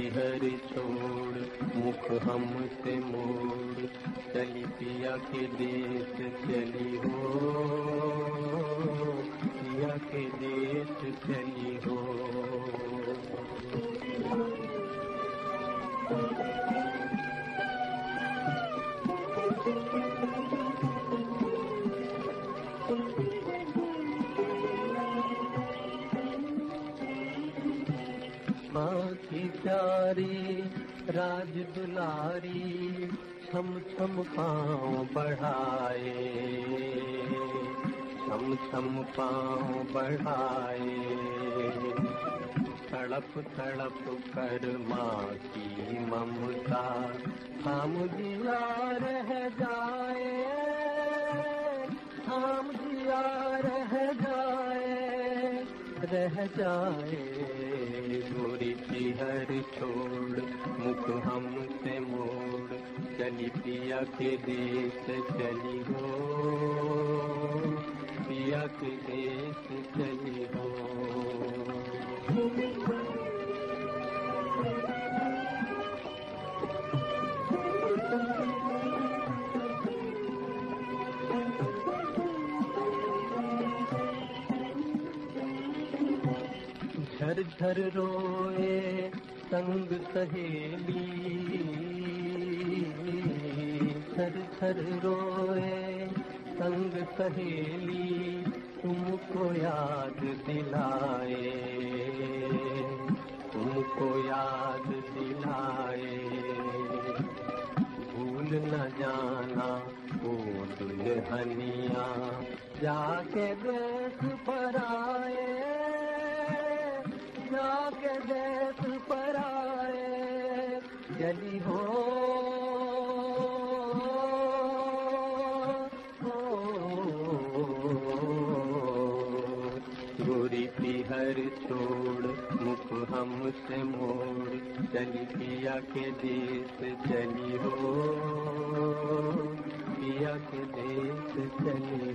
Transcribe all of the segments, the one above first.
हर छोड़, मुख हमसे मोड़, चली पिया के देश चली हो। पिया के देश चली हो। माँ की प्यारी, राज दुलारी, छम छम पाँव बढ़ाए। छम छम पाँव बढ़ाए। तड़प तड़प कर माँ की ममता हम दिया रह जाए। हम दिया रह जाए रह जाए। की हर छोड़, मुख हमसे मोड़, चली पिया के देश चली हो। पिया के देश चली हो। झर झर रोए संग सहेली झर झर रोए। संग सहेली, तुमको याद दिलाए। तुमको याद दिलाए। भूल न जाना ओ दुल्हनिया जाके देश पर आए। जाके आए जली हो, गोरी हर छोड़ मुख हमसे मोड़, चली पिया के देश चली हो, पिया के देश चली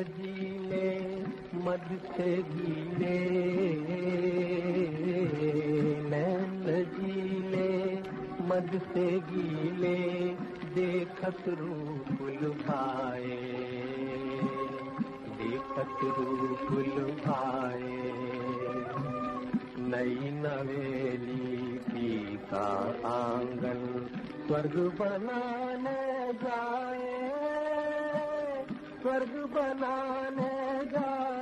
नैन लजीले मध से गीले। नैन लजीले मध से गीले, देखत रूप लुभाए। देखत रूप लुभाए। नई नवेली का आँगन, स्वर्ग बनाने जाए। स्वर्ग बनाने जाए